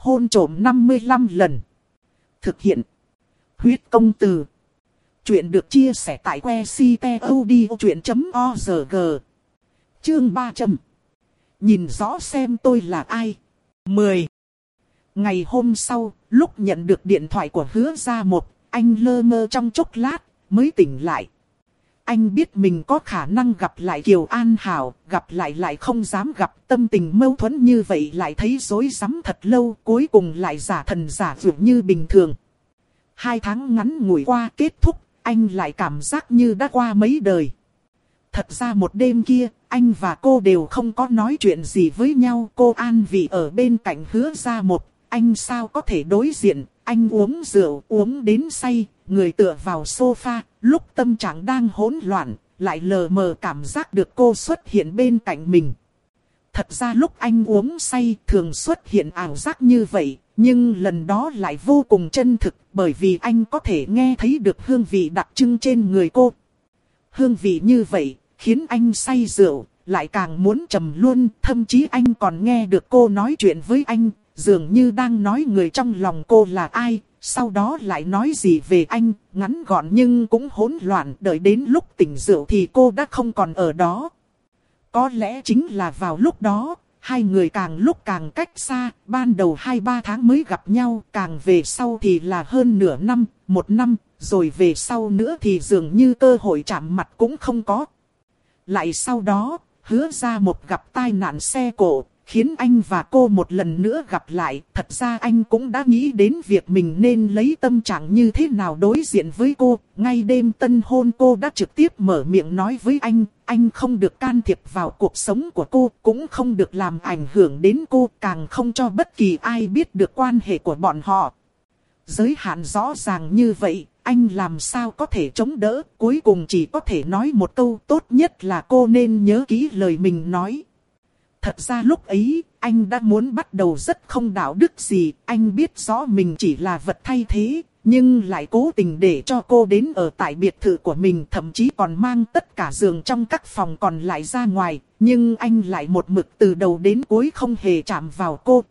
Hôn trộm 55 lần. Thực hiện. Huyết công từ. Chuyện được chia sẻ tại que ctod.org. Chương 300. Nhìn rõ xem tôi là ai. 10. Ngày hôm sau, lúc nhận được điện thoại của hứa gia một, anh lơ mơ trong chốc lát, mới tỉnh lại. Anh biết mình có khả năng gặp lại Kiều An Hảo, gặp lại lại không dám gặp tâm tình mâu thuẫn như vậy lại thấy dối rắm thật lâu, cuối cùng lại giả thần giả vượt như bình thường. Hai tháng ngắn ngủi qua kết thúc, anh lại cảm giác như đã qua mấy đời. Thật ra một đêm kia, anh và cô đều không có nói chuyện gì với nhau. Cô an vì ở bên cạnh hứa ra một, anh sao có thể đối diện, anh uống rượu, uống đến say, người tựa vào sofa, lúc tâm trạng đang hỗn loạn, lại lờ mờ cảm giác được cô xuất hiện bên cạnh mình. Thật ra lúc anh uống say thường xuất hiện ảo giác như vậy, nhưng lần đó lại vô cùng chân thực bởi vì anh có thể nghe thấy được hương vị đặc trưng trên người cô. Hương vị như vậy khiến anh say rượu, lại càng muốn trầm luôn, thậm chí anh còn nghe được cô nói chuyện với anh, dường như đang nói người trong lòng cô là ai, sau đó lại nói gì về anh, ngắn gọn nhưng cũng hỗn loạn, đợi đến lúc tỉnh rượu thì cô đã không còn ở đó. Có lẽ chính là vào lúc đó, hai người càng lúc càng cách xa, ban đầu hai ba tháng mới gặp nhau, càng về sau thì là hơn nửa năm, một năm, rồi về sau nữa thì dường như cơ hội chạm mặt cũng không có. Lại sau đó, hứa ra một gặp tai nạn xe cổ, khiến anh và cô một lần nữa gặp lại. Thật ra anh cũng đã nghĩ đến việc mình nên lấy tâm trạng như thế nào đối diện với cô. Ngay đêm tân hôn cô đã trực tiếp mở miệng nói với anh, anh không được can thiệp vào cuộc sống của cô, cũng không được làm ảnh hưởng đến cô, càng không cho bất kỳ ai biết được quan hệ của bọn họ. Giới hạn rõ ràng như vậy, anh làm sao có thể chống đỡ, cuối cùng chỉ có thể nói một câu tốt nhất là cô nên nhớ kỹ lời mình nói. Thật ra lúc ấy, anh đã muốn bắt đầu rất không đạo đức gì, anh biết rõ mình chỉ là vật thay thế, nhưng lại cố tình để cho cô đến ở tại biệt thự của mình, thậm chí còn mang tất cả giường trong các phòng còn lại ra ngoài, nhưng anh lại một mực từ đầu đến cuối không hề chạm vào cô.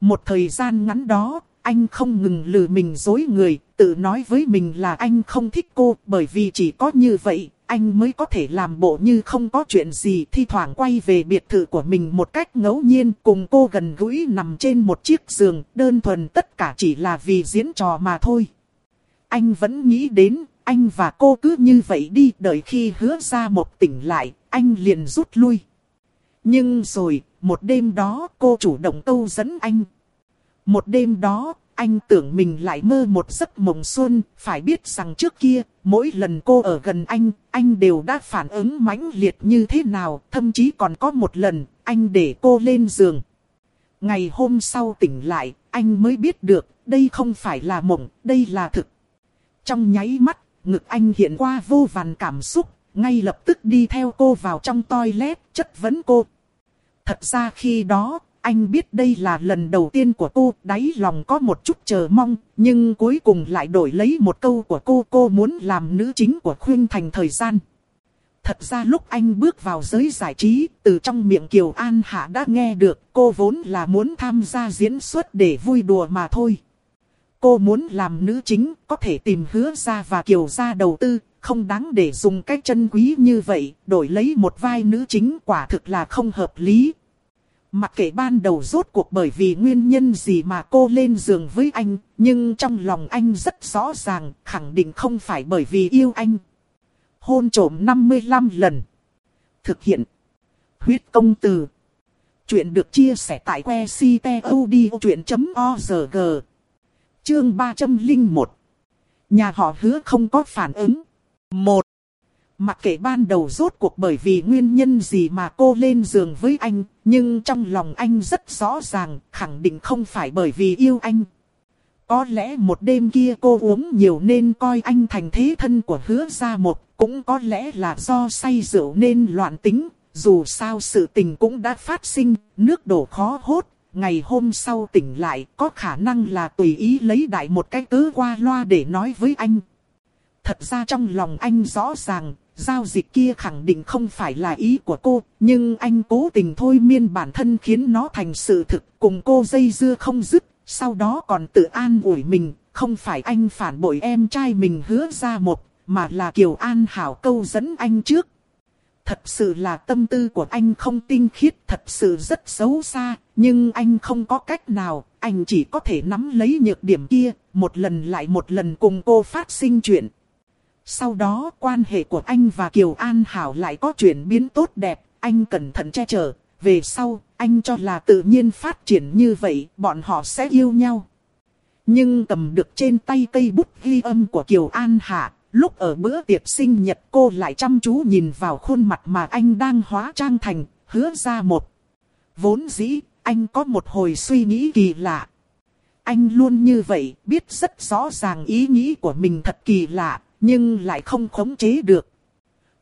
Một thời gian ngắn đó, anh không ngừng lừa mình dối người, tự nói với mình là anh không thích cô, bởi vì chỉ có như vậy, anh mới có thể làm bộ như không có chuyện gì thi thoảng quay về biệt thự của mình một cách ngẫu nhiên cùng cô gần gũi nằm trên một chiếc giường, đơn thuần tất cả chỉ là vì diễn trò mà thôi. Anh vẫn nghĩ đến, anh và cô cứ như vậy đi đợi khi hứa ra một tỉnh lại, anh liền rút lui. Nhưng rồi, một đêm đó cô chủ động câu dẫn anh. Một đêm đó, anh tưởng mình lại mơ một giấc mộng xuân, phải biết rằng trước kia, mỗi lần cô ở gần anh, anh đều đã phản ứng mãnh liệt như thế nào, thậm chí còn có một lần, anh để cô lên giường. Ngày hôm sau tỉnh lại, anh mới biết được, đây không phải là mộng, đây là thực. Trong nháy mắt, ngực anh hiện qua vô vàn cảm xúc, ngay lập tức đi theo cô vào trong toilet, chất vấn cô. Thật ra khi đó, anh biết đây là lần đầu tiên của cô, đáy lòng có một chút chờ mong, nhưng cuối cùng lại đổi lấy một câu của cô, cô muốn làm nữ chính của Khuyên Thành thời gian. Thật ra lúc anh bước vào giới giải trí, từ trong miệng Kiều An Hạ đã nghe được, cô vốn là muốn tham gia diễn xuất để vui đùa mà thôi. Cô muốn làm nữ chính, có thể tìm hứa ra và Kiều ra đầu tư, không đáng để dùng cách chân quý như vậy, đổi lấy một vai nữ chính quả thực là không hợp lý. Mặc kệ ban đầu rốt cuộc bởi vì nguyên nhân gì mà cô lên giường với anh, nhưng trong lòng anh rất rõ ràng, khẳng định không phải bởi vì yêu anh. Hôn trổm 55 lần. Thực hiện. Huyết công từ. Chuyện được chia sẻ tại que ctod.org. Chương 301. Nhà họ hứa không có phản ứng. 1. Mặc kệ ban đầu rốt cuộc bởi vì nguyên nhân gì mà cô lên giường với anh, nhưng trong lòng anh rất rõ ràng, khẳng định không phải bởi vì yêu anh. Có lẽ một đêm kia cô uống nhiều nên coi anh thành thế thân của hứa gia một, cũng có lẽ là do say rượu nên loạn tính, dù sao sự tình cũng đã phát sinh, nước đổ khó hốt, ngày hôm sau tỉnh lại có khả năng là tùy ý lấy đại một cái cớ qua loa để nói với anh. Thật ra trong lòng anh rõ ràng, giao dịch kia khẳng định không phải là ý của cô, nhưng anh cố tình thôi miên bản thân khiến nó thành sự thực, cùng cô dây dưa không dứt, sau đó còn tự an ủi mình, không phải anh phản bội em trai mình hứa ra một, mà là Kiều An Hảo câu dẫn anh trước. Thật sự là tâm tư của anh không tinh khiết, thật sự rất xấu xa, nhưng anh không có cách nào, anh chỉ có thể nắm lấy nhược điểm kia, một lần lại một lần cùng cô phát sinh chuyện. Sau đó quan hệ của anh và Kiều An Hảo lại có chuyển biến tốt đẹp, anh cẩn thận che chở, về sau, anh cho là tự nhiên phát triển như vậy, bọn họ sẽ yêu nhau. Nhưng cầm được trên tay cây bút ghi âm của Kiều An Hạ, lúc ở bữa tiệc sinh nhật cô lại chăm chú nhìn vào khuôn mặt mà anh đang hóa trang thành, hứa ra một. Vốn dĩ, anh có một hồi suy nghĩ kỳ lạ. Anh luôn như vậy, biết rất rõ ràng ý nghĩ của mình thật kỳ lạ, nhưng lại không khống chế được.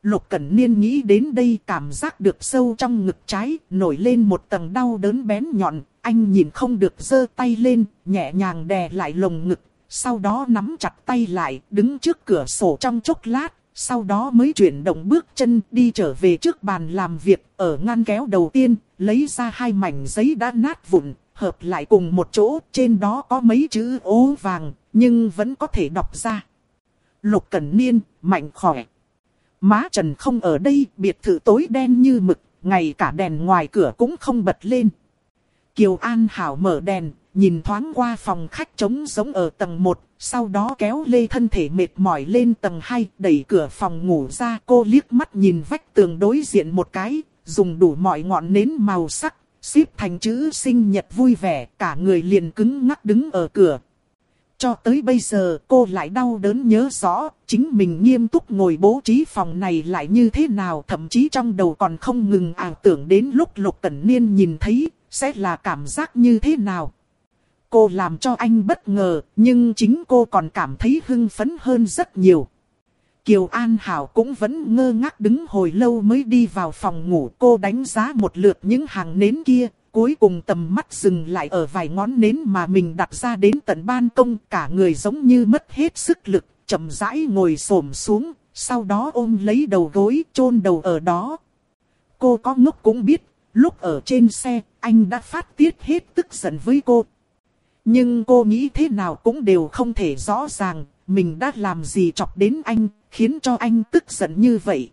Lục Cẩn Niên nghĩ đến đây cảm giác được sâu trong ngực trái, nổi lên một tầng đau đớn bén nhọn, anh nhìn không được giơ tay lên, nhẹ nhàng đè lại lồng ngực, sau đó nắm chặt tay lại, đứng trước cửa sổ trong chốc lát, sau đó mới chuyển động bước chân đi trở về trước bàn làm việc, ở ngăn kéo đầu tiên, lấy ra hai mảnh giấy đã nát vụn, hợp lại cùng một chỗ, trên đó có mấy chữ ố vàng, nhưng vẫn có thể đọc ra. Lục Cẩn Niên, mạnh khỏe. Má Trần không ở đây, biệt thự tối đen như mực, ngay cả đèn ngoài cửa cũng không bật lên. Kiều An Hảo mở đèn, nhìn thoáng qua phòng khách trống giống ở tầng 1, sau đó kéo lê thân thể mệt mỏi lên tầng 2, đẩy cửa phòng ngủ ra. Cô liếc mắt nhìn vách tường đối diện một cái, dùng đủ mọi ngọn nến màu sắc, xếp thành chữ sinh nhật vui vẻ, cả người liền cứng ngắc đứng ở cửa, cho tới bây giờ cô lại đau đớn nhớ rõ, chính mình nghiêm túc ngồi bố trí phòng này lại như thế nào. Thậm chí trong đầu còn không ngừng ảo tưởng đến lúc Lục Cẩn Niên nhìn thấy, sẽ là cảm giác như thế nào. Cô làm cho anh bất ngờ, nhưng chính cô còn cảm thấy hưng phấn hơn rất nhiều. Kiều An Hảo cũng vẫn ngơ ngác đứng hồi lâu mới đi vào phòng ngủ. Cô đánh giá một lượt những hàng nến kia, Cuối cùng tầm mắt dừng lại ở vài ngón nến mà mình đặt ra đến tận ban công cả người giống như mất hết sức lực, chậm rãi ngồi xổm xuống, sau đó ôm lấy đầu gối chôn đầu ở đó. Cô có ngốc cũng biết, lúc ở trên xe, anh đã phát tiết hết tức giận với cô. Nhưng cô nghĩ thế nào cũng đều không thể rõ ràng, mình đã làm gì chọc đến anh, khiến cho anh tức giận như vậy.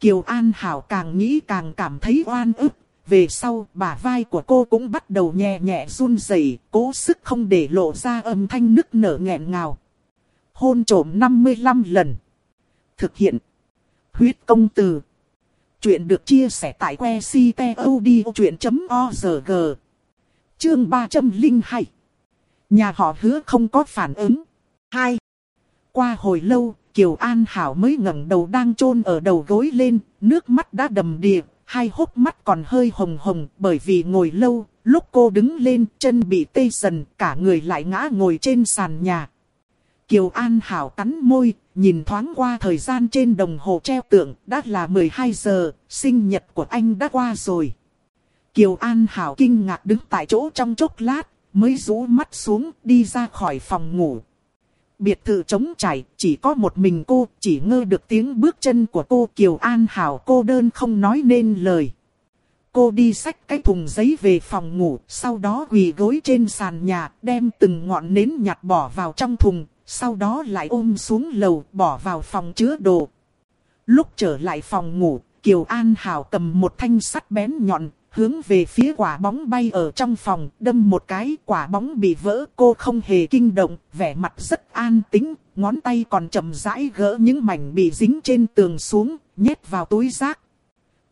Kiều An Hảo càng nghĩ càng cảm thấy oan ức, về sau, bả vai của cô cũng bắt đầu nhẹ nhẹ run rẩy, cố sức không để lộ ra âm thanh nức nở nghẹn ngào. Hôn trổm 55 lần. Thực hiện. Huyết công từ. Chuyện được chia sẻ tại que ctod.org. Chương 302. Nhà họ hứa không có phản ứng. 2. Qua hồi lâu, Kiều An Hảo mới ngẩng đầu đang chôn ở đầu gối lên, nước mắt đã đầm đìa, hai hốc mắt còn hơi hồng hồng bởi vì ngồi lâu, lúc cô đứng lên chân bị tê dần, cả người lại ngã ngồi trên sàn nhà. Kiều An Hảo cắn môi, nhìn thoáng qua thời gian trên đồng hồ treo tượng, đã là 12 giờ, sinh nhật của anh đã qua rồi. Kiều An Hảo kinh ngạc đứng tại chỗ trong chốc lát, mới rũ mắt xuống đi ra khỏi phòng ngủ, biệt thự trống trải, chỉ có một mình cô, chỉ ngơ được tiếng bước chân của cô Kiều An Hảo cô đơn không nói nên lời. Cô đi xách cái thùng giấy về phòng ngủ, sau đó quỳ gối trên sàn nhà, đem từng ngọn nến nhặt bỏ vào trong thùng, sau đó lại ôm xuống lầu, bỏ vào phòng chứa đồ. Lúc trở lại phòng ngủ, Kiều An Hảo cầm một thanh sắt bén nhọn, hướng về phía quả bóng bay ở trong phòng, đâm một cái quả bóng bị vỡ. Cô không hề kinh động, vẻ mặt rất an tĩnh, ngón tay còn chậm rãi gỡ những mảnh bị dính trên tường xuống, nhét vào túi rác.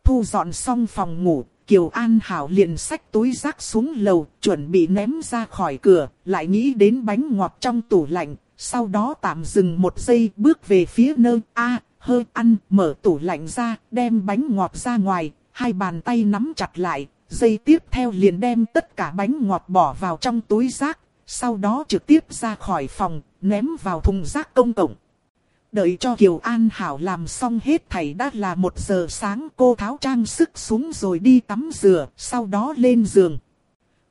Thu dọn xong phòng ngủ, Kiều An Hảo liền xách túi rác xuống lầu, chuẩn bị ném ra khỏi cửa, lại nghĩ đến bánh ngọt trong tủ lạnh, sau đó tạm dừng một giây bước về phía nơi A, hơi ăn, mở tủ lạnh ra, đem bánh ngọt ra ngoài, hai bàn tay nắm chặt lại, dây tiếp theo liền đem tất cả bánh ngọt bỏ vào trong túi rác, sau đó trực tiếp ra khỏi phòng, ném vào thùng rác công cộng. Đợi cho Kiều An Hảo làm xong hết thảy đã là một giờ sáng cô tháo trang sức xuống rồi đi tắm rửa, sau đó lên giường.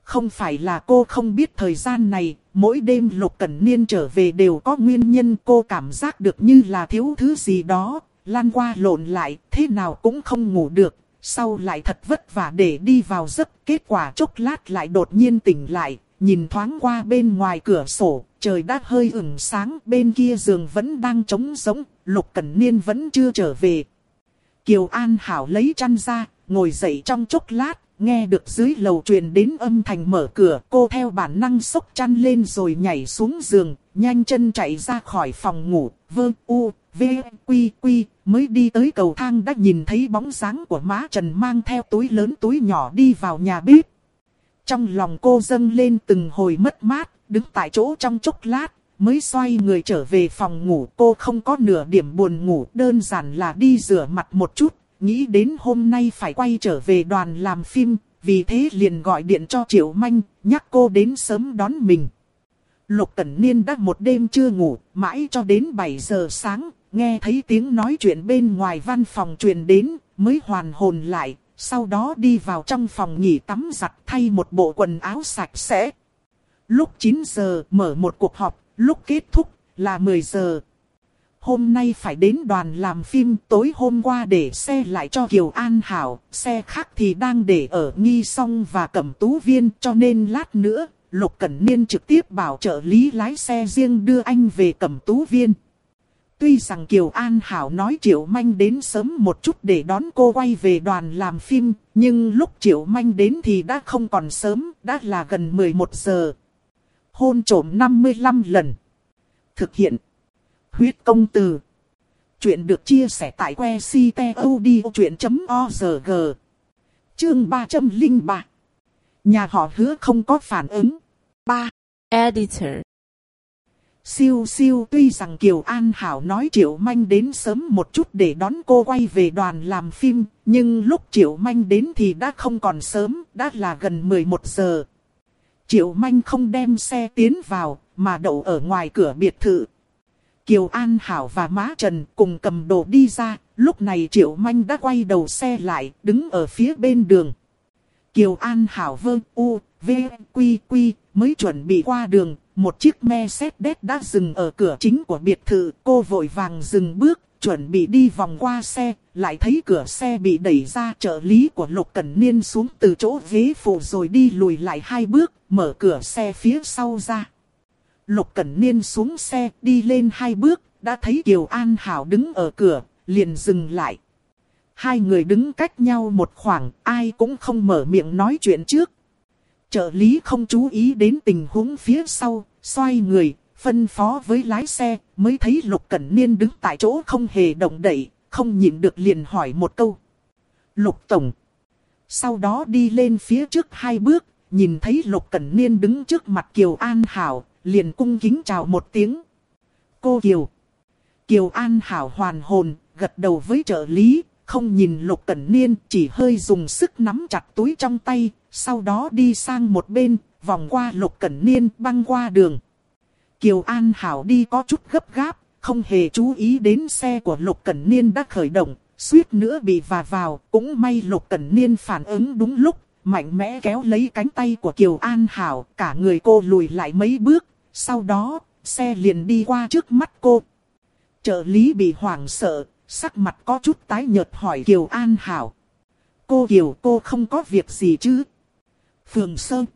Không phải là cô không biết thời gian này, mỗi đêm Lục Cẩn Niên trở về đều có nguyên nhân cô cảm giác được như là thiếu thứ gì đó, lan qua lộn lại, thế nào cũng không ngủ được, sau lại thật vất vả để đi vào giấc, kết quả chốc lát lại đột nhiên tỉnh lại, nhìn thoáng qua bên ngoài cửa sổ, trời đã hơi ửng sáng, bên kia giường vẫn đang trống rỗng, Lục Cẩn Niên vẫn chưa trở về. Kiều An Hảo lấy chăn ra, ngồi dậy trong chốc lát, nghe được dưới lầu truyền đến âm thanh mở cửa, cô theo bản năng sốc chăn lên rồi nhảy xuống giường, nhanh chân chạy ra khỏi phòng ngủ, vơ u, v, quy quy, mới đi tới cầu thang đã nhìn thấy bóng dáng của má Trần mang theo túi lớn túi nhỏ đi vào nhà bếp. Trong lòng cô dâng lên từng hồi mất mát, đứng tại chỗ trong chốc lát, mới xoay người trở về phòng ngủ. Cô không có nửa điểm buồn ngủ, đơn giản là đi rửa mặt một chút, nghĩ đến hôm nay phải quay trở về đoàn làm phim, vì thế liền gọi điện cho Triệu Manh, nhắc cô đến sớm đón mình. Lục Cẩn Niên đã một đêm chưa ngủ, mãi cho đến 7 giờ sáng, nghe thấy tiếng nói chuyện bên ngoài văn phòng truyền đến, mới hoàn hồn lại, sau đó đi vào trong phòng nghỉ tắm giặt thay một bộ quần áo sạch sẽ. Lúc 9 giờ mở một cuộc họp, lúc kết thúc là 10 giờ. Hôm nay phải đến đoàn làm phim tối hôm qua để xe lại cho Kiều An Hảo, xe khác thì đang để ở Nghi Song và Cẩm Tú Viên cho nên lát nữa, Lục Cẩn Niên trực tiếp bảo trợ lý lái xe riêng đưa anh về Cẩm Tú Viên. Tuy rằng Kiều An Hảo nói Triệu Manh đến sớm một chút để đón cô quay về đoàn làm phim, nhưng lúc Triệu Manh đến thì đã không còn sớm, đã là gần 11 giờ. Hôn trổm 55 lần. Thực hiện. Huyết công từ. Chuyện được chia sẻ tại que ctod.org. Chương 303. Nhà họ hứa không có phản ứng. 3. Editor Siêu siêu tuy rằng Kiều An Hảo nói Triệu Manh đến sớm một chút để đón cô quay về đoàn làm phim, nhưng lúc Triệu Manh đến thì đã không còn sớm, đã là gần 11 giờ. Triệu Manh không đem xe tiến vào, mà đậu ở ngoài cửa biệt thự. Kiều An Hảo và Má Trần cùng cầm đồ đi ra, lúc này Triệu Manh đã quay đầu xe lại, đứng ở phía bên đường. Kiều An Hảo Vương u, v, quy quy, mới chuẩn bị qua đường, một chiếc Mercedes đã dừng ở cửa chính của biệt thự. Cô vội vàng dừng bước, chuẩn bị đi vòng qua xe, lại thấy cửa xe bị đẩy ra trợ lý của Lục Cẩn Niên xuống từ chỗ ghế phụ rồi đi lùi lại hai bước, mở cửa xe phía sau ra. Lục Cẩn Niên xuống xe, đi lên hai bước, đã thấy Kiều An Hảo đứng ở cửa, liền dừng lại. Hai người đứng cách nhau một khoảng, ai cũng không mở miệng nói chuyện trước. Trợ lý không chú ý đến tình huống phía sau, xoay người, phân phó với lái xe, mới thấy Lục Cẩn Niên đứng tại chỗ không hề động đậy, không nhịn được liền hỏi một câu. Lục Tổng. Sau đó đi lên phía trước hai bước, nhìn thấy Lục Cẩn Niên đứng trước mặt Kiều An Hảo, liền cung kính chào một tiếng. Cô Kiều. Kiều An Hảo hoàn hồn, gật đầu với trợ lý, không nhìn Lục Cẩn Niên, chỉ hơi dùng sức nắm chặt túi trong tay, sau đó đi sang một bên, vòng qua Lục Cẩn Niên băng qua đường. Kiều An Hảo đi có chút gấp gáp, không hề chú ý đến xe của Lục Cẩn Niên đã khởi động, suýt nữa bị và vào, cũng may Lục Cẩn Niên phản ứng đúng lúc, mạnh mẽ kéo lấy cánh tay của Kiều An Hảo, cả người cô lùi lại mấy bước, sau đó, xe liền đi qua trước mắt cô. Trợ lý bị hoảng sợ, sắc mặt có chút tái nhợt hỏi Kiều An Hảo. Cô Kiều cô không có việc gì chứ? Phường Sơn.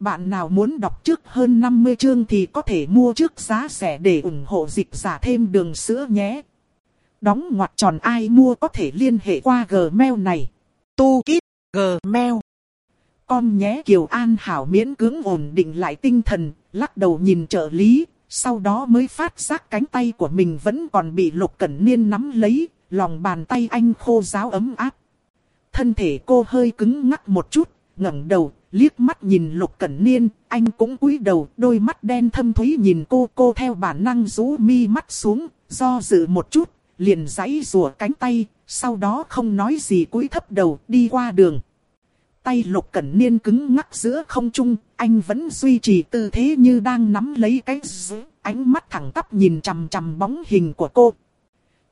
Bạn nào muốn đọc trước hơn 50 chương thì có thể mua trước giá rẻ để ủng hộ dịch giả thêm đường sữa nhé. Đóng ngoặc tròn ai mua có thể liên hệ qua Gmail này. Tu Kít Gmail. Con nhé Kiều An Hảo miễn cưỡng ổn định lại tinh thần, lắc đầu nhìn trợ lý, sau đó mới phát giác cánh tay của mình vẫn còn bị Lục Cẩn Niên nắm lấy, lòng bàn tay anh khô ráo ấm áp. Thân thể cô hơi cứng ngắc một chút, ngẩng đầu, liếc mắt nhìn Lục Cẩn Niên, anh cũng cúi đầu, đôi mắt đen thâm thúy nhìn cô, cô theo bản năng rũ mi mắt xuống, do dự một chút, liền giãy rùa cánh tay, sau đó không nói gì cúi thấp đầu, đi qua đường. Tay Lục Cẩn Niên cứng ngắc giữa không trung, anh vẫn duy trì tư thế như đang nắm lấy cái giữ, ánh mắt thẳng tắp nhìn chằm chằm bóng hình của cô.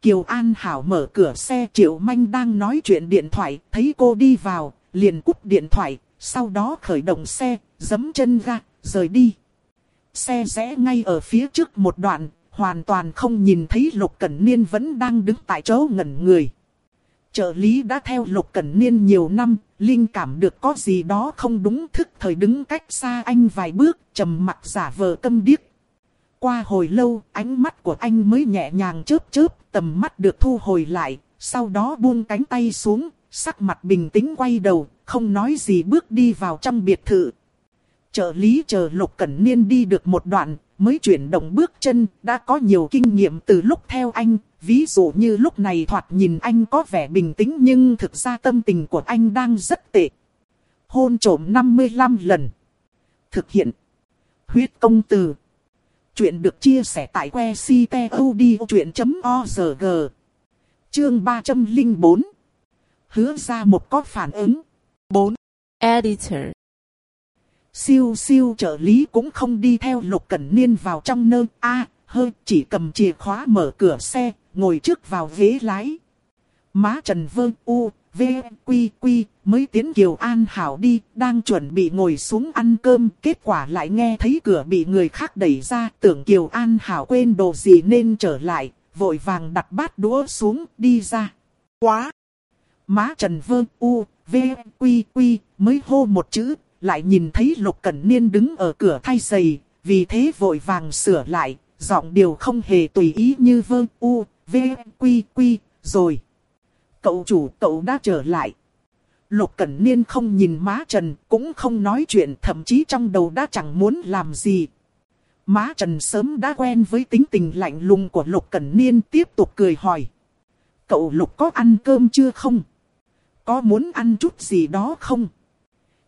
Kiều An Hảo mở cửa xe Triệu Manh đang nói chuyện điện thoại, thấy cô đi vào, liền cúp điện thoại, sau đó khởi động xe, giấm chân ga, rời đi. Xe rẽ ngay ở phía trước một đoạn, hoàn toàn không nhìn thấy Lục Cẩn Niên vẫn đang đứng tại chỗ ngẩn người. Trợ lý đã theo Lục Cẩn Niên nhiều năm, linh cảm được có gì đó không đúng thức thời đứng cách xa anh vài bước, trầm mặt giả vờ câm điếc. Qua hồi lâu, ánh mắt của anh mới nhẹ nhàng chớp chớp, tầm mắt được thu hồi lại, sau đó buông cánh tay xuống, sắc mặt bình tĩnh quay đầu, không nói gì bước đi vào trong biệt thự. Trợ lý chờ Lục Cẩn Niên đi được một đoạn, mới chuyển động bước chân, đã có nhiều kinh nghiệm từ lúc theo anh, ví dụ như lúc này thoạt nhìn anh có vẻ bình tĩnh nhưng thực ra tâm tình của anh đang rất tệ. Hôn trổm 55 lần. Thực hiện. Huyết công từ. Chuyện được chia sẻ tại que ctod.org. Chương 304. Hứa ra một có phản ứng. 4. Editor Siêu siêu trợ lý cũng không đi theo Lục Cẩn Niên vào trong nơi A, hơi chỉ cầm chìa khóa mở cửa xe, ngồi trước vào ghế lái. Má Trần Vương U, V, Quy, Quy, mới tiến Kiều An Hảo đi, đang chuẩn bị ngồi xuống ăn cơm, kết quả lại nghe thấy cửa bị người khác đẩy ra, tưởng Kiều An Hảo quên đồ gì nên trở lại, vội vàng đặt bát đũa xuống, đi ra. Quá! Má Trần Vương U, V, Quy, Quy, mới hô một chữ, lại nhìn thấy Lục Cẩn Niên đứng ở cửa thay giày, vì thế vội vàng sửa lại, giọng điều không hề tùy ý như vơ u, v, quy, quy, rồi. Cậu chủ cậu đã trở lại. Lục Cẩn Niên không nhìn má Trần, cũng không nói chuyện, thậm chí trong đầu đã chẳng muốn làm gì. Má Trần sớm đã quen với tính tình lạnh lùng của Lục Cẩn Niên tiếp tục cười hỏi. Cậu Lục có ăn cơm chưa không? Có muốn ăn chút gì đó không?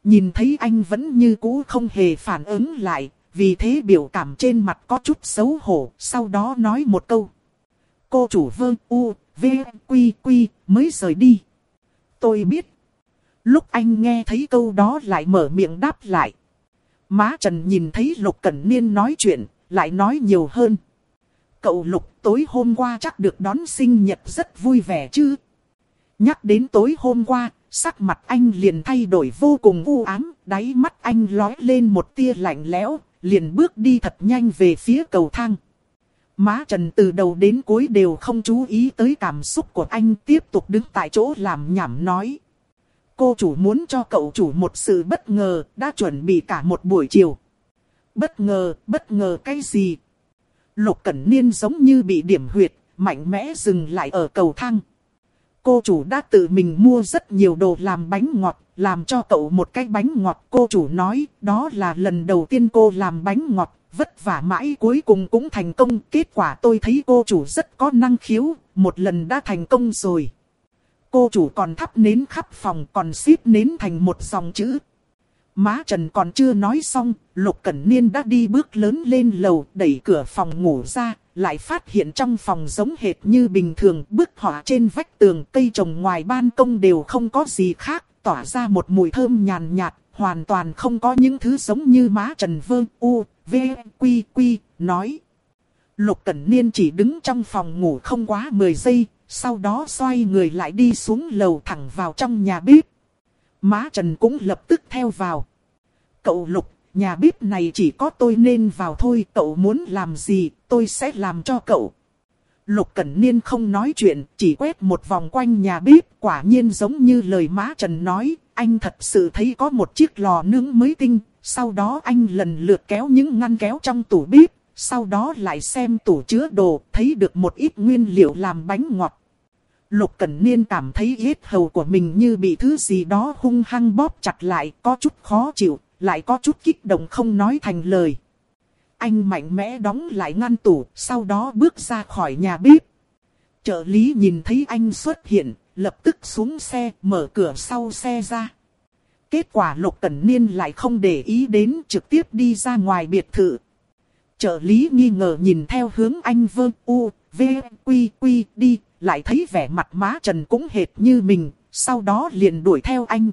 Nhìn thấy anh vẫn như cũ không hề phản ứng lại, vì thế biểu cảm trên mặt có chút xấu hổ, sau đó nói một câu. Cô chủ vương u, v, quy quy, mới rời đi. Tôi biết. Lúc anh nghe thấy câu đó lại mở miệng đáp lại. Má Trần nhìn thấy Lục Cẩn Niên nói chuyện, lại nói nhiều hơn. Cậu Lục tối hôm qua chắc được đón sinh nhật rất vui vẻ chứ. Nhắc đến tối hôm qua, sắc mặt anh liền thay đổi vô cùng u ám, đáy mắt anh lói lên một tia lạnh lẽo, liền bước đi thật nhanh về phía cầu thang. Má Trần từ đầu đến cuối đều không chú ý tới cảm xúc của anh tiếp tục đứng tại chỗ làm nhảm nói. Cô chủ muốn cho cậu chủ một sự bất ngờ, đã chuẩn bị cả một buổi chiều. Bất ngờ, bất ngờ cái gì? Lục Cẩn Niên giống như bị điểm huyệt, mạnh mẽ dừng lại ở cầu thang. Cô chủ đã tự mình mua rất nhiều đồ làm bánh ngọt, làm cho cậu một cái bánh ngọt. Cô chủ nói, đó là lần đầu tiên cô làm bánh ngọt, vất vả mãi cuối cùng cũng thành công. Kết quả tôi thấy cô chủ rất có năng khiếu, một lần đã thành công rồi. Cô chủ còn thắp nến khắp phòng còn xếp nến thành một dòng chữ. Má Trần còn chưa nói xong, Lục Cẩn Niên đã đi bước lớn lên lầu, đẩy cửa phòng ngủ ra, lại phát hiện trong phòng giống hệt như bình thường, bức họa trên vách tường, cây trồng ngoài ban công đều không có gì khác, tỏa ra một mùi thơm nhàn nhạt, hoàn toàn không có những thứ giống như má Trần Vương U, V, Quy, Quy, nói. Lục Cẩn Niên chỉ đứng trong phòng ngủ không quá 10 giây, sau đó xoay người lại đi xuống lầu thẳng vào trong nhà bếp. Má Trần cũng lập tức theo vào. Cậu Lục, nhà bếp này chỉ có tôi nên vào thôi, cậu muốn làm gì, tôi sẽ làm cho cậu. Lục Cẩn Niên không nói chuyện, chỉ quét một vòng quanh nhà bếp, quả nhiên giống như lời má Trần nói, anh thật sự thấy có một chiếc lò nướng mới tinh, sau đó anh lần lượt kéo những ngăn kéo trong tủ bếp, sau đó lại xem tủ chứa đồ, thấy được một ít nguyên liệu làm bánh ngọt. Lục Cẩn Niên cảm thấy yết hầu của mình như bị thứ gì đó hung hăng bóp chặt lại, có chút khó chịu, lại có chút kích động không nói thành lời. Anh mạnh mẽ đóng lại ngăn tủ, sau đó bước ra khỏi nhà bếp. Trợ lý nhìn thấy anh xuất hiện, lập tức xuống xe, mở cửa sau xe ra. Kết quả Lục Cẩn Niên lại không để ý đến trực tiếp đi ra ngoài biệt thự. Trợ lý nghi ngờ nhìn theo hướng anh vơ u, v, quy, quy đi, lại thấy vẻ mặt má Trần cũng hệt như mình, sau đó liền đuổi theo anh.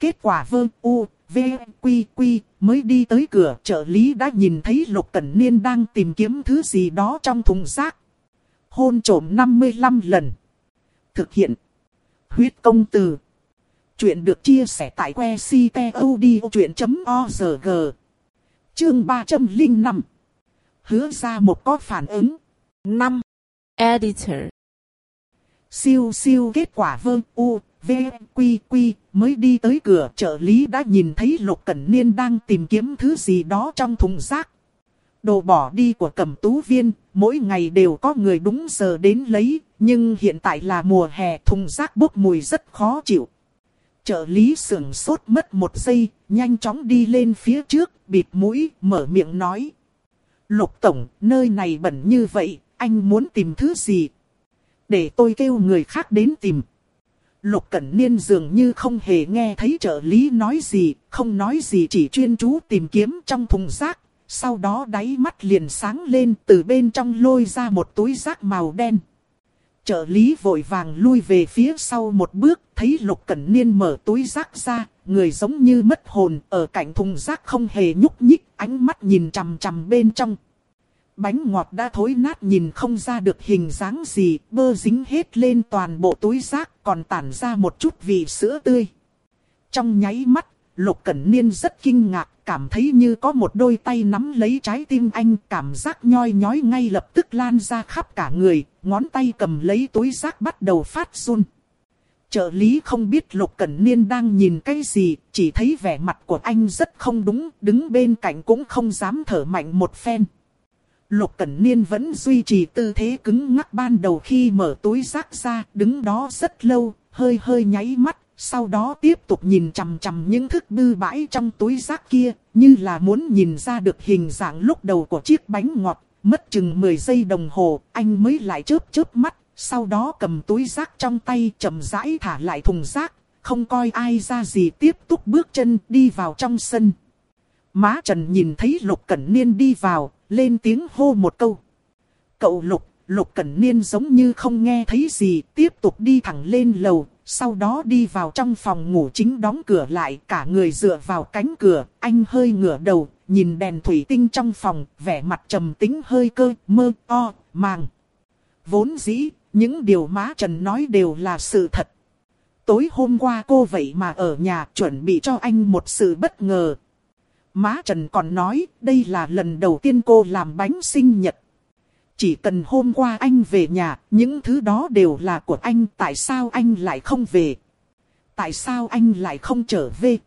Kết quả vơ u, v, quy, quy, mới đi tới cửa trợ lý đã nhìn thấy Lục Cẩn Niên đang tìm kiếm thứ gì đó trong thùng rác. Hôn trổm 55 lần. Thực hiện. Huyết công từ. Chuyện được chia sẻ tại que ctod.org. Chương 305. hứa ra một có phản ứng. 5. editor, Siêu siêu kết quả vương u, v, quy quy, mới đi tới cửa trợ lý đã nhìn thấy Lục Cẩn Niên đang tìm kiếm thứ gì đó trong thùng rác. Đồ bỏ đi của cẩm tú viên, mỗi ngày đều có người đúng giờ đến lấy, nhưng hiện tại là mùa hè thùng rác bốc mùi rất khó chịu. Trợ lý sưởng sốt mất một giây, nhanh chóng đi lên phía trước, bịt mũi, mở miệng nói. Lục Tổng, nơi này bẩn như vậy, anh muốn tìm thứ gì? Để tôi kêu người khác đến tìm. Lục Cẩn Niên dường như không hề nghe thấy trợ lý nói gì, không nói gì chỉ chuyên chú tìm kiếm trong thùng rác. Sau đó đáy mắt liền sáng lên từ bên trong lôi ra một túi rác màu đen. Trợ lý vội vàng lui về phía sau một bước, thấy Lục Cẩn Niên mở túi rác ra, người giống như mất hồn, ở cạnh thùng rác không hề nhúc nhích, ánh mắt nhìn chằm chằm bên trong. Bánh ngọt đã thối nát nhìn không ra được hình dáng gì, bơ dính hết lên toàn bộ túi rác, còn tản ra một chút vị sữa tươi. Trong nháy mắt, Lục Cẩn Niên rất kinh ngạc, cảm thấy như có một đôi tay nắm lấy trái tim anh, cảm giác nhoi nhói ngay lập tức lan ra khắp cả người, ngón tay cầm lấy túi rác bắt đầu phát run. Trợ lý không biết Lục Cẩn Niên đang nhìn cái gì, chỉ thấy vẻ mặt của anh rất không đúng, đứng bên cạnh cũng không dám thở mạnh một phen. Lục Cẩn Niên vẫn duy trì tư thế cứng ngắc ban đầu khi mở túi rác ra, đứng đó rất lâu, hơi hơi nháy mắt, sau đó tiếp tục nhìn chằm chằm những thức bư bãi trong túi rác kia, như là muốn nhìn ra được hình dạng lúc đầu của chiếc bánh ngọt. Mất chừng 10 giây đồng hồ, anh mới lại chớp chớp mắt, sau đó cầm túi rác trong tay chậm rãi thả lại thùng rác, không coi ai ra gì tiếp tục bước chân đi vào trong sân. Má Trần nhìn thấy Lục Cẩn Niên đi vào, lên tiếng hô một câu. Cậu Lục, Lục Cẩn Niên giống như không nghe thấy gì, tiếp tục đi thẳng lên lầu, sau đó đi vào trong phòng ngủ chính đóng cửa lại, cả người dựa vào cánh cửa, anh hơi ngửa đầu, nhìn đèn thủy tinh trong phòng, vẻ mặt trầm tính hơi cơ, mơ, o, màng. Vốn dĩ, những điều má Trần nói đều là sự thật. Tối hôm qua cô vậy mà ở nhà chuẩn bị cho anh một sự bất ngờ. Má Trần còn nói đây là lần đầu tiên cô làm bánh sinh nhật. Chỉ cần hôm qua anh về nhà, những thứ đó đều là của anh, tại sao anh lại không về? Tại sao anh lại không trở về?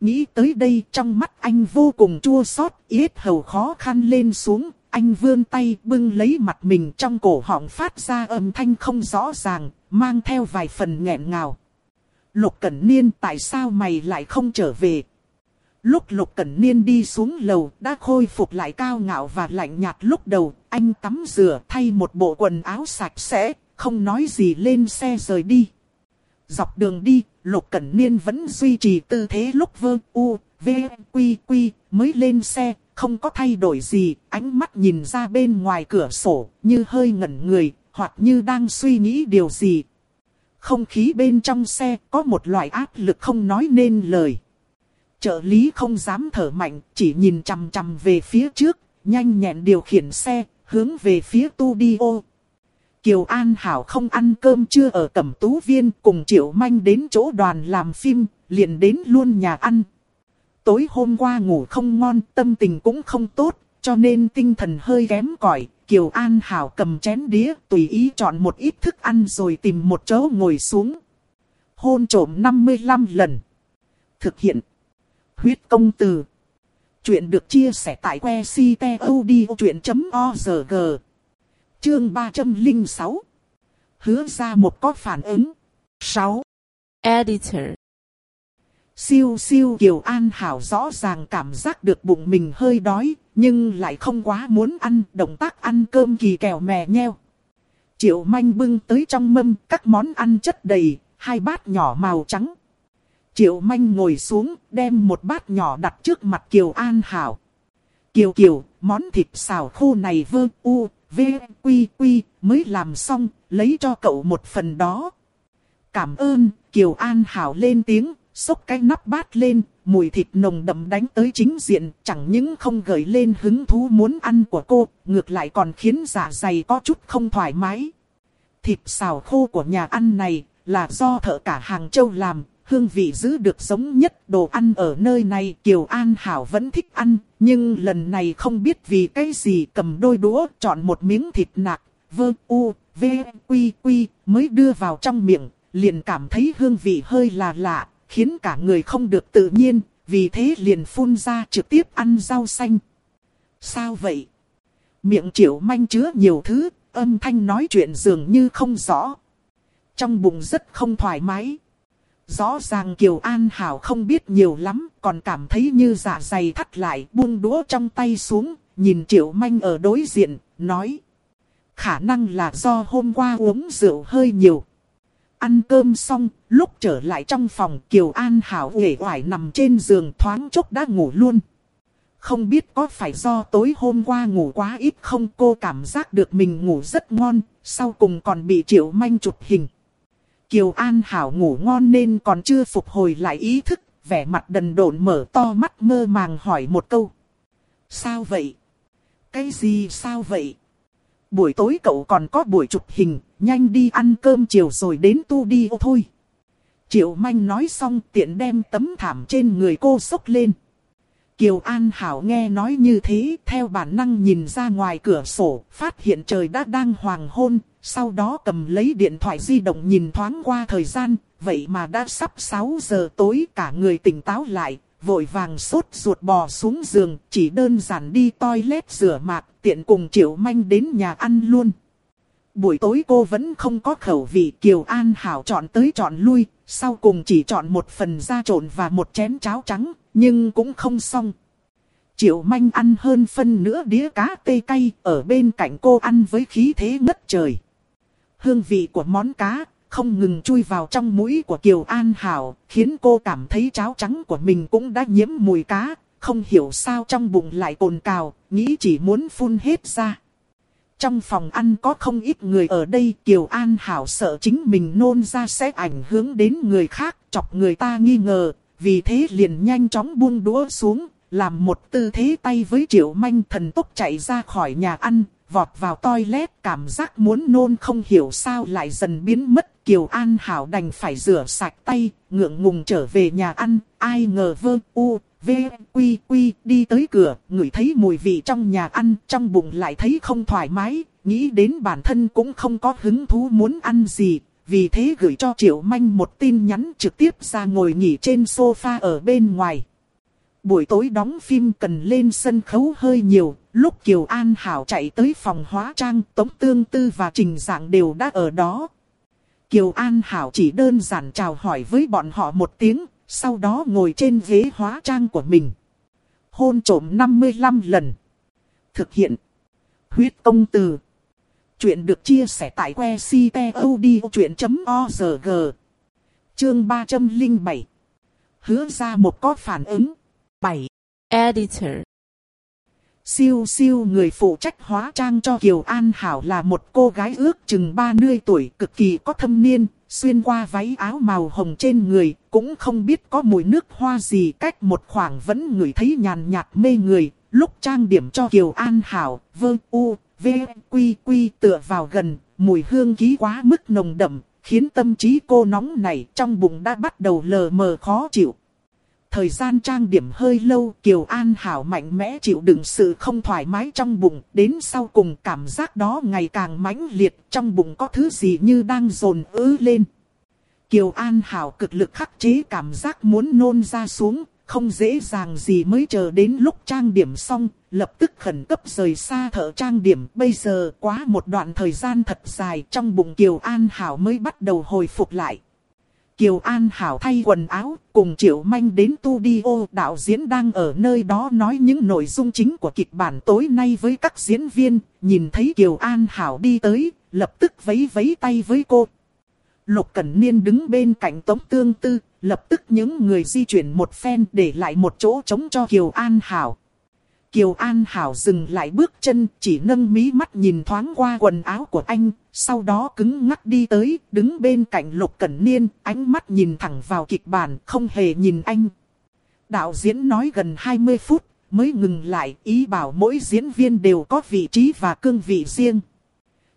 Nghĩ tới đây trong mắt anh vô cùng chua xót, yết hầu khó khăn lên xuống, anh vươn tay bưng lấy mặt mình trong cổ họng phát ra âm thanh không rõ ràng, mang theo vài phần nghẹn ngào. Lục Cẩn Niên tại sao mày lại không trở về? Lúc Lục Cẩn Niên đi xuống lầu đã khôi phục lại cao ngạo và lạnh nhạt lúc đầu, anh tắm rửa thay một bộ quần áo sạch sẽ, không nói gì lên xe rời đi. Dọc đường đi, Lục Cẩn Niên vẫn duy trì tư thế lúc vơ u, v, quy quy, mới lên xe, không có thay đổi gì, ánh mắt nhìn ra bên ngoài cửa sổ, như hơi ngẩn người, hoặc như đang suy nghĩ điều gì. Không khí bên trong xe có một loại áp lực không nói nên lời. Trợ lý không dám thở mạnh, chỉ nhìn chằm chằm về phía trước, nhanh nhẹn điều khiển xe, hướng về phía tu đi ô. Kiều An Hảo không ăn cơm trưa ở Cẩm Tú Viên cùng Triệu Manh đến chỗ đoàn làm phim, liền đến luôn nhà ăn. Tối hôm qua ngủ không ngon, tâm tình cũng không tốt, cho nên tinh thần hơi kém cỏi. Kiều An Hảo cầm chén đĩa, tùy ý chọn một ít thức ăn rồi tìm một chỗ ngồi xuống. Hôn trổm 55 lần. Thực hiện. Huyết công từ. Chuyện được chia sẻ tại que ctod.org. Chương 306. Hứa ra một có phản ứng. 6. editor, Siêu siêu Kiều An Hảo rõ ràng cảm giác được bụng mình hơi đói, nhưng lại không quá muốn ăn, động tác ăn cơm kỳ kèo mè nheo. Triệu manh bưng tới trong mâm, các món ăn chất đầy, hai bát nhỏ màu trắng. Triệu manh ngồi xuống, đem một bát nhỏ đặt trước mặt Kiều An Hảo. Kiều Kiều, món thịt xào khô này vơ u, v, quy quy, mới làm xong, lấy cho cậu một phần đó. Cảm ơn, Kiều An Hảo lên tiếng, xốc cái nắp bát lên, mùi thịt nồng đậm đánh tới chính diện, chẳng những không gợi lên hứng thú muốn ăn của cô, ngược lại còn khiến dạ dày có chút không thoải mái. Thịt xào khô của nhà ăn này là do thợ cả Hàng Châu làm, hương vị giữ được giống nhất đồ ăn ở nơi này Kiều An Hảo vẫn thích ăn, nhưng lần này không biết vì cái gì cầm đôi đũa chọn một miếng thịt nạc, vơ u, v, quy quy mới đưa vào trong miệng, liền cảm thấy hương vị hơi là lạ, khiến cả người không được tự nhiên, vì thế liền phun ra trực tiếp ăn rau xanh. Sao vậy? Miệng triệu manh chứa nhiều thứ, âm thanh nói chuyện dường như không rõ. Trong bụng rất không thoải mái. Rõ ràng Kiều An Hảo không biết nhiều lắm, còn cảm thấy như dạ dày thắt lại, buông đũa trong tay xuống, nhìn Triệu Manh ở đối diện, nói. Khả năng là do hôm qua uống rượu hơi nhiều. Ăn cơm xong, lúc trở lại trong phòng Kiều An Hảo uể oải nằm trên giường thoáng chốc đã ngủ luôn. Không biết có phải do tối hôm qua ngủ quá ít không cô cảm giác được mình ngủ rất ngon, sau cùng còn bị Triệu Manh chụp hình. Kiều An Hảo ngủ ngon nên còn chưa phục hồi lại ý thức, vẻ mặt đần độn mở to mắt mơ màng hỏi một câu. Sao vậy? Cái gì sao vậy? Buổi tối cậu còn có buổi chụp hình, nhanh đi ăn cơm chiều rồi đến tu đi ô thôi. Triệu Manh nói xong tiện đem tấm thảm trên người cô xốc lên. Kiều An Hảo nghe nói như thế, theo bản năng nhìn ra ngoài cửa sổ, phát hiện trời đã đang hoàng hôn, sau đó cầm lấy điện thoại di động nhìn thoáng qua thời gian, vậy mà đã sắp 6 giờ tối cả người tỉnh táo lại, vội vàng sốt ruột bò xuống giường, chỉ đơn giản đi toilet rửa mặt, tiện cùng Triệu Manh đến nhà ăn luôn. Buổi tối cô vẫn không có khẩu vị Kiều An Hảo chọn tới chọn lui, sau cùng chỉ chọn một phần da trộn và một chén cháo trắng, nhưng cũng không xong. Triệu manh ăn hơn phân nửa đĩa cá tê cay ở bên cạnh cô ăn với khí thế ngất trời. Hương vị của món cá không ngừng chui vào trong mũi của Kiều An Hảo, khiến cô cảm thấy cháo trắng của mình cũng đã nhiễm mùi cá, không hiểu sao trong bụng lại cồn cào, nghĩ chỉ muốn phun hết ra. Trong phòng ăn có không ít người ở đây, Kiều An Hảo sợ chính mình nôn ra sẽ ảnh hưởng đến người khác, chọc người ta nghi ngờ, vì thế liền nhanh chóng buông đũa xuống, làm một tư thế tay với triệu manh thần tốc chạy ra khỏi nhà ăn, vọt vào toilet cảm giác muốn nôn không hiểu sao lại dần biến mất. Kiều An Hảo đành phải rửa sạch tay, ngượng ngùng trở về nhà ăn, ai ngờ vơ u, v, quy quy đi tới cửa, ngửi thấy mùi vị trong nhà ăn, trong bụng lại thấy không thoải mái, nghĩ đến bản thân cũng không có hứng thú muốn ăn gì. Vì thế gửi cho Triệu Manh một tin nhắn trực tiếp ra ngồi nghỉ trên sofa ở bên ngoài. Buổi tối đóng phim cần lên sân khấu hơi nhiều, lúc Kiều An Hảo chạy tới phòng hóa trang, Tống Tương Tư và Trình Giảng đều đã ở đó. Kiều An Hảo chỉ đơn giản chào hỏi với bọn họ một tiếng, sau đó ngồi trên ghế hóa trang của mình. Hôn trộm 55 lần. Thực hiện. Huyết công từ. Chuyện được chia sẻ tại que ctod.org. Chương 307. Hứa ra một có phản ứng. 7. Editor. Siêu siêu người phụ trách hóa trang cho Kiều An Hảo là một cô gái ước chừng 30 tuổi cực kỳ có thâm niên, xuyên qua váy áo màu hồng trên người, cũng không biết có mùi nước hoa gì cách một khoảng vẫn ngửi thấy nhàn nhạt mê người, lúc trang điểm cho Kiều An Hảo, vơ u, v, quy quy tựa vào gần, mùi hương ký quá mức nồng đậm, khiến tâm trí cô nóng này trong bụng đã bắt đầu lờ mờ khó chịu. Thời gian trang điểm hơi lâu, Kiều An Hảo mạnh mẽ chịu đựng sự không thoải mái trong bụng, đến sau cùng cảm giác đó ngày càng mãnh liệt, trong bụng có thứ gì như đang dồn ứ lên. Kiều An Hảo cực lực khắc chế cảm giác muốn nôn ra xuống, không dễ dàng gì mới chờ đến lúc trang điểm xong, lập tức khẩn cấp rời xa thợ trang điểm. Bây giờ quá một đoạn thời gian thật dài trong bụng Kiều An Hảo mới bắt đầu hồi phục lại. Kiều An Hảo thay quần áo, cùng Triệu Manh đến tu đi ô đạo diễn đang ở nơi đó nói những nội dung chính của kịch bản tối nay với các diễn viên, nhìn thấy Kiều An Hảo đi tới, lập tức vấy vấy tay với cô. Lục Cẩn Niên đứng bên cạnh Tống Tương Tư, lập tức những người di chuyển một phen để lại một chỗ trống cho Kiều An Hảo. Kiều An Hảo dừng lại bước chân, chỉ nâng mí mắt nhìn thoáng qua quần áo của anh, sau đó cứng ngắc đi tới, đứng bên cạnh Lục Cẩn Niên, ánh mắt nhìn thẳng vào kịch bản, không hề nhìn anh. Đạo diễn nói gần 20 phút, mới ngừng lại, ý bảo mỗi diễn viên đều có vị trí và cương vị riêng.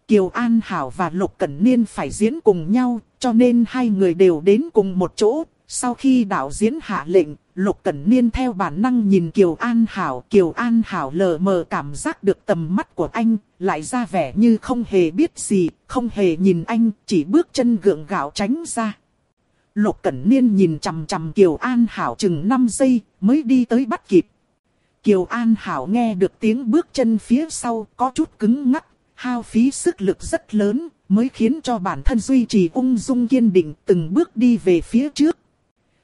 Kiều An Hảo và Lục Cẩn Niên phải diễn cùng nhau, cho nên hai người đều đến cùng một chỗ, sau khi đạo diễn hạ lệnh, Lục Cẩn Niên theo bản năng nhìn Kiều An Hảo. Kiều An Hảo lờ mờ cảm giác được tầm mắt của anh, lại ra vẻ như không hề biết gì, không hề nhìn anh, chỉ bước chân gượng gạo tránh ra. Lục Cẩn Niên nhìn chằm chằm Kiều An Hảo chừng 5 giây, mới đi tới bắt kịp. Kiều An Hảo nghe được tiếng bước chân phía sau có chút cứng ngắc, hao phí sức lực rất lớn, mới khiến cho bản thân duy trì ung dung kiên định từng bước đi về phía trước.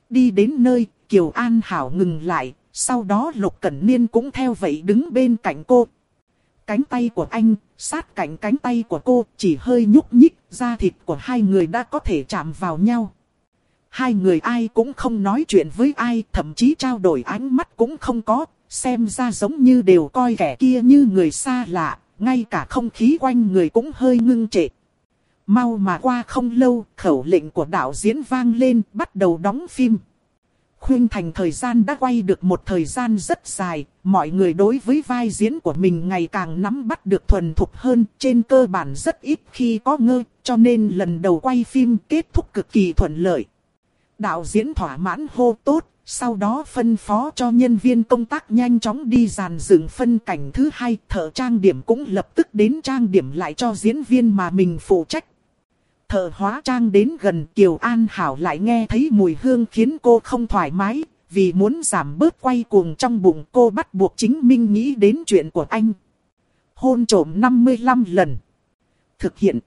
Đi đến nơi, Kiều An Hảo ngừng lại, sau đó Lục Cẩn Niên cũng theo vậy đứng bên cạnh cô. Cánh tay của anh, sát cạnh cánh tay của cô, chỉ hơi nhúc nhích, da thịt của hai người đã có thể chạm vào nhau. Hai người ai cũng không nói chuyện với ai, thậm chí trao đổi ánh mắt cũng không có, xem ra giống như đều coi kẻ kia như người xa lạ, ngay cả không khí quanh người cũng hơi ngưng trệ. Mau mà qua không lâu, khẩu lệnh của đạo diễn vang lên, bắt đầu đóng phim. Khuyên thành thời gian đã quay được một thời gian rất dài, mọi người đối với vai diễn của mình ngày càng nắm bắt được thuần thục hơn, trên cơ bản rất ít khi có ngơ, cho nên lần đầu quay phim kết thúc cực kỳ thuận lợi. Đạo diễn thỏa mãn hô tốt, sau đó phân phó cho nhân viên công tác nhanh chóng đi dàn dựng phân cảnh thứ hai, thợ trang điểm cũng lập tức đến trang điểm lại cho diễn viên mà mình phụ trách. Thợ hóa trang đến gần Kiều An Hảo lại nghe thấy mùi hương khiến cô không thoải mái, vì muốn giảm bớt quay cuồng trong bụng cô bắt buộc chính minh nghĩ đến chuyện của anh. Hôn trổm 55 lần. Thực hiện.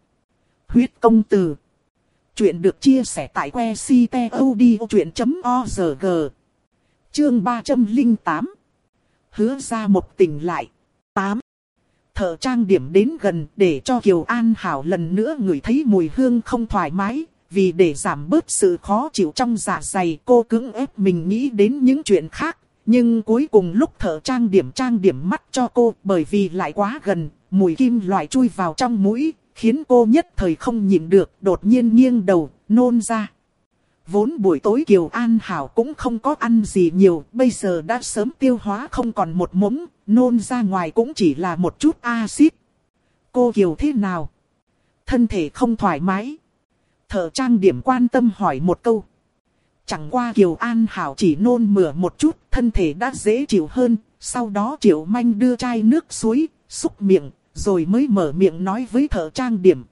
Huyết công từ. Chuyện được chia sẻ tại que ctod.org. Chương 308. Hứa ra một tình lại. 8. Thợ trang điểm đến gần để cho Kiều An Hảo lần nữa ngửi thấy mùi hương không thoải mái. Vì để giảm bớt sự khó chịu trong dạ dày cô cứng ép mình nghĩ đến những chuyện khác. Nhưng cuối cùng lúc thợ trang điểm trang điểm mắt cho cô bởi vì lại quá gần, mùi kim loại chui vào trong mũi, khiến cô nhất thời không nhịn được, đột nhiên nghiêng đầu, nôn ra. Vốn buổi tối Kiều An Hảo cũng không có ăn gì nhiều, bây giờ đã sớm tiêu hóa không còn một mống, nôn ra ngoài cũng chỉ là một chút axit. Cô Kiều thế nào? Thân thể không thoải mái. Thợ trang điểm quan tâm hỏi một câu. Chẳng qua Kiều An Hảo chỉ nôn mửa một chút, thân thể đã dễ chịu hơn, sau đó Triệu Manh đưa chai nước suối, xúc miệng, rồi mới mở miệng nói với thợ trang điểm.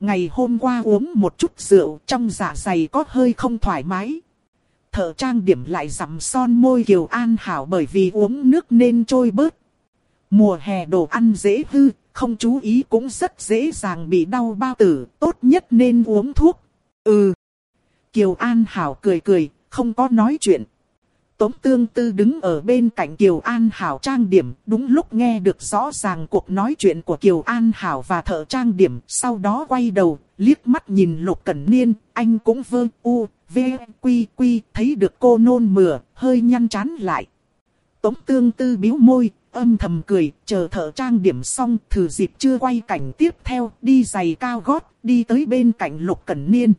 Ngày hôm qua uống một chút rượu trong dạ dày có hơi không thoải mái. Thợ trang điểm lại dặm son môi Kiều An Hảo bởi vì uống nước nên trôi bớt. Mùa hè đồ ăn dễ hư, không chú ý cũng rất dễ dàng bị đau bao tử, tốt nhất nên uống thuốc. Ừ. Kiều An Hảo cười cười, không có nói chuyện. Tống Tương Tư đứng ở bên cạnh Kiều An Hảo trang điểm, đúng lúc nghe được rõ ràng cuộc nói chuyện của Kiều An Hảo và thợ trang điểm, sau đó quay đầu, liếc mắt nhìn Lục Cẩn Niên, anh cũng vơ u, v, quy quy, thấy được cô nôn mửa, hơi nhăn chán lại. Tống Tương Tư biếu môi, âm thầm cười, chờ thợ trang điểm xong, thử dịp chưa quay cảnh tiếp theo, đi giày cao gót, đi tới bên cạnh Lục Cẩn Niên.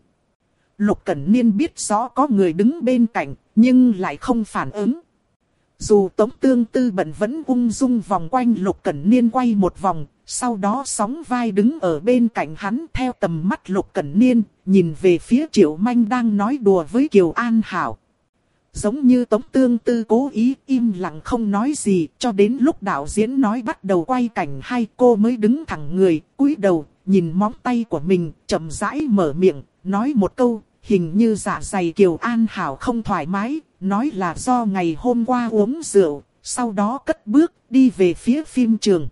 Lục Cẩn Niên biết rõ có người đứng bên cạnh, nhưng lại không phản ứng. Dù Tống Tương Tư bận vẫn ung dung vòng quanh Lục Cẩn Niên quay một vòng, sau đó sóng vai đứng ở bên cạnh hắn theo tầm mắt Lục Cẩn Niên, nhìn về phía Triệu Manh đang nói đùa với Kiều An Hảo. Giống như Tống Tương Tư cố ý im lặng không nói gì, cho đến lúc đạo diễn nói bắt đầu quay cảnh hai cô mới đứng thẳng người, cúi đầu, nhìn móng tay của mình, chậm rãi mở miệng, nói một câu, hình như dạ dày Kiều An Hảo không thoải mái, nói là do ngày hôm qua uống rượu, sau đó cất bước đi về phía phim trường.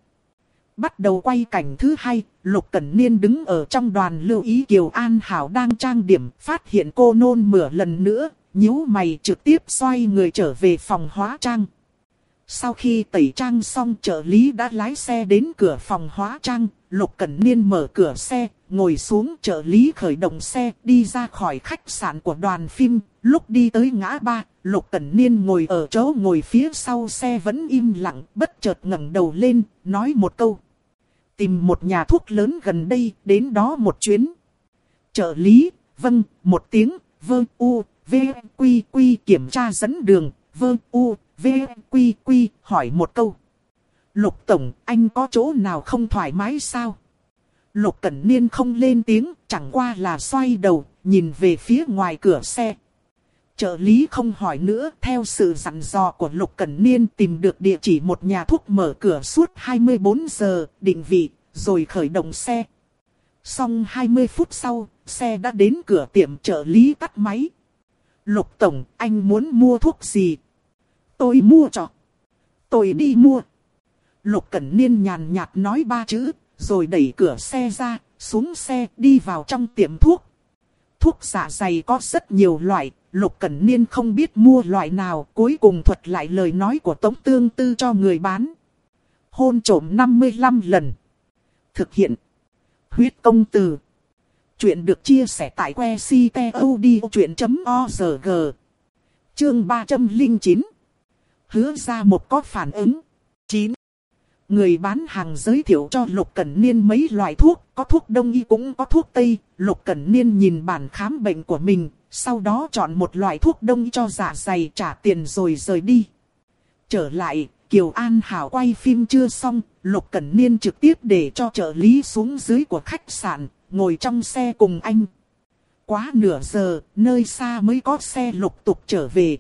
Bắt đầu quay cảnh thứ hai, Lục Cẩn Niên đứng ở trong đoàn lưu ý Kiều An Hảo đang trang điểm, phát hiện cô nôn mửa lần nữa, nhíu mày trực tiếp xoay người trở về phòng hóa trang. Sau khi tẩy trang xong trợ lý đã lái xe đến cửa phòng hóa trang, Lục Cẩn Niên mở cửa xe, ngồi xuống trợ lý khởi động xe, đi ra khỏi khách sạn của đoàn phim. Lúc đi tới ngã ba, Lục Cẩn Niên ngồi ở chỗ ngồi phía sau xe vẫn im lặng, bất chợt ngẩng đầu lên, nói một câu. Tìm một nhà thuốc lớn gần đây, đến đó một chuyến. Trợ lý, vâng, một tiếng, vơ u, v, quy quy kiểm tra dẫn đường, vơ u, v, quy quy, hỏi một câu. Lục Tổng, anh có chỗ nào không thoải mái sao? Lục Cẩn Niên không lên tiếng, chẳng qua là xoay đầu, nhìn về phía ngoài cửa xe. Trợ lý không hỏi nữa, theo sự dặn dò của Lục Cẩn Niên tìm được địa chỉ một nhà thuốc mở cửa suốt 24 giờ, định vị, rồi khởi động xe. Xong 20 phút sau, xe đã đến cửa tiệm trợ lý tắt máy. Lục Tổng, anh muốn mua thuốc gì? Tôi mua cho. Tôi đi mua. Lục Cẩn Niên nhàn nhạt nói ba chữ, rồi đẩy cửa xe ra, xuống xe đi vào trong tiệm thuốc. Thuốc dạ dày có rất nhiều loại, Lục Cẩn Niên không biết mua loại nào, cuối cùng thuật lại lời nói của Tống Tương Tư cho người bán. Hôn trổm 55 lần. Thực hiện. Huyết công từ. Chuyện được chia sẻ tại que ctod.org. Chương 309. Hứa ra một có phản ứng. 9. Người bán hàng giới thiệu cho Lục Cẩn Niên mấy loại thuốc, có thuốc đông y cũng có thuốc tây. Lục Cẩn Niên nhìn bản khám bệnh của mình, sau đó chọn một loại thuốc đông y cho dạ dày trả tiền rồi rời đi. Trở lại, Kiều An Hảo quay phim chưa xong, Lục Cẩn Niên trực tiếp để cho trợ lý xuống dưới của khách sạn, ngồi trong xe cùng anh. Quá nửa giờ, nơi xa mới có xe lục tục trở về.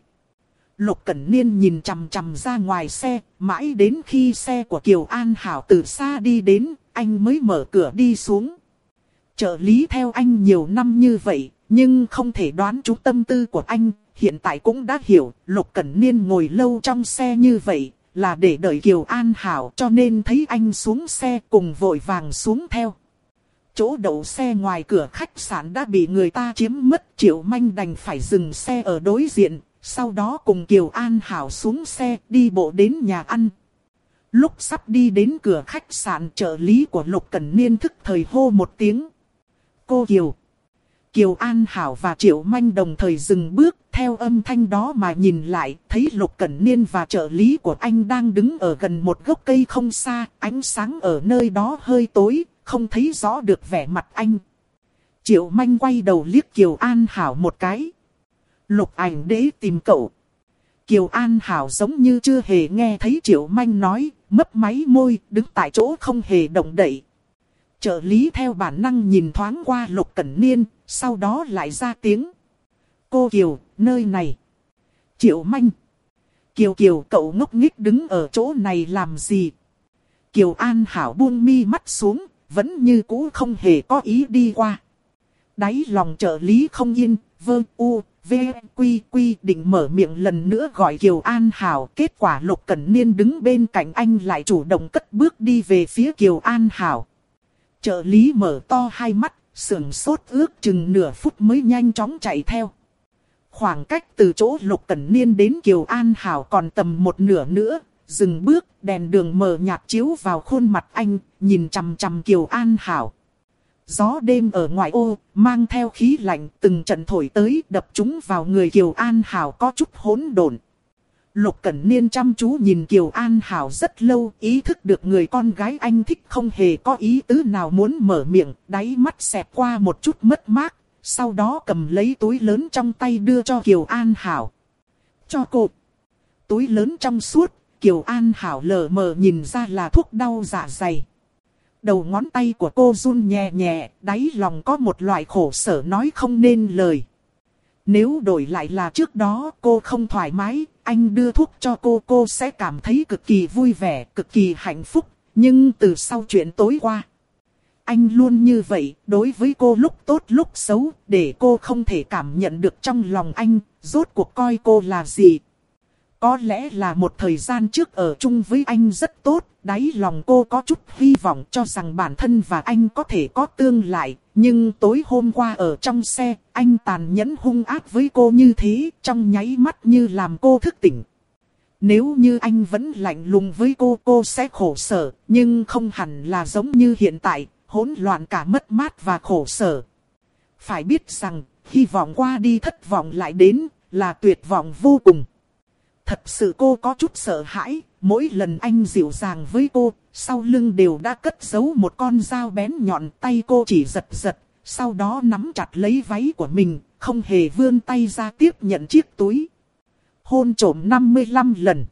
Lục Cẩn Niên nhìn chằm chằm ra ngoài xe, mãi đến khi xe của Kiều An Hảo từ xa đi đến, anh mới mở cửa đi xuống. Trợ lý theo anh nhiều năm như vậy, nhưng không thể đoán chú tâm tư của anh, hiện tại cũng đã hiểu, Lục Cẩn Niên ngồi lâu trong xe như vậy, là để đợi Kiều An Hảo cho nên thấy anh xuống xe cùng vội vàng xuống theo. Chỗ đậu xe ngoài cửa khách sạn đã bị người ta chiếm mất Triệu Manh đành phải dừng xe ở đối diện, sau đó cùng Kiều An Hảo xuống xe đi bộ đến nhà ăn. Lúc sắp đi đến cửa khách sạn trợ lý của Lục Cẩn Niên thức thời hô một tiếng. Cô Kiều. Kiều An Hảo và Triệu Manh đồng thời dừng bước, theo âm thanh đó mà nhìn lại, thấy Lục Cẩn Niên và trợ lý của anh đang đứng ở gần một gốc cây không xa, ánh sáng ở nơi đó hơi tối, không thấy rõ được vẻ mặt anh. Triệu Manh quay đầu liếc Kiều An Hảo một cái. Lục ảnh đế tìm cậu. Kiều An Hảo giống như chưa hề nghe thấy Triệu Manh nói, mấp máy môi, đứng tại chỗ không hề động đậy. Trợ lý theo bản năng nhìn thoáng qua Lục Cẩn Niên, sau đó lại ra tiếng. Cô Kiều, nơi này. Triệu Manh. Kiều Kiều cậu ngốc nghích đứng ở chỗ này làm gì? Kiều An Hảo buông mi mắt xuống, vẫn như cũ không hề có ý đi qua. Đáy lòng trợ lý không yên, vơ u, v, quy quy định mở miệng lần nữa gọi Kiều An Hảo. Kết quả Lục Cẩn Niên đứng bên cạnh anh lại chủ động cất bước đi về phía Kiều An Hảo. Trợ lý mở to hai mắt, sườn sốt ước chừng nửa phút mới nhanh chóng chạy theo. Khoảng cách từ chỗ Lục Cẩn Niên đến Kiều An Hảo còn tầm một nửa nữa, dừng bước, đèn đường mờ nhạt chiếu vào khuôn mặt anh, nhìn chằm chằm Kiều An Hảo. Gió đêm ở ngoài ô, mang theo khí lạnh, từng trận thổi tới, đập chúng vào người Kiều An Hảo có chút hỗn độn. Lục Cẩn Niên chăm chú nhìn Kiều An Hảo rất lâu, ý thức được người con gái anh thích không hề có ý tứ nào muốn mở miệng, đáy mắt xẹp qua một chút mất mát, sau đó cầm lấy túi lớn trong tay đưa cho Kiều An Hảo. Cho cô. Túi lớn trong suốt, Kiều An Hảo lờ mờ nhìn ra là thuốc đau dạ dày. Đầu ngón tay của cô run nhẹ nhẹ, đáy lòng có một loại khổ sở nói không nên lời. Nếu đổi lại là trước đó cô không thoải mái, anh đưa thuốc cho cô cô sẽ cảm thấy cực kỳ vui vẻ, cực kỳ hạnh phúc. Nhưng từ sau chuyện tối qua, anh luôn như vậy, đối với cô lúc tốt lúc xấu, để cô không thể cảm nhận được trong lòng anh, rốt cuộc coi cô là gì. Có lẽ là một thời gian trước ở chung với anh rất tốt, đáy lòng cô có chút hy vọng cho rằng bản thân và anh có thể có tương lại. Nhưng tối hôm qua ở trong xe, anh tàn nhẫn hung ác với cô như thế, trong nháy mắt như làm cô thức tỉnh. Nếu như anh vẫn lạnh lùng với cô, cô sẽ khổ sở, nhưng không hẳn là giống như hiện tại, hỗn loạn cả mất mát và khổ sở. Phải biết rằng, hy vọng qua đi thất vọng lại đến, là tuyệt vọng vô cùng. Thật sự cô có chút sợ hãi, mỗi lần anh dịu dàng với cô, sau lưng đều đã cất giấu một con dao bén nhọn tay cô chỉ giật giật, sau đó nắm chặt lấy váy của mình, không hề vươn tay ra tiếp nhận chiếc túi. Hôn trổm 55 lần.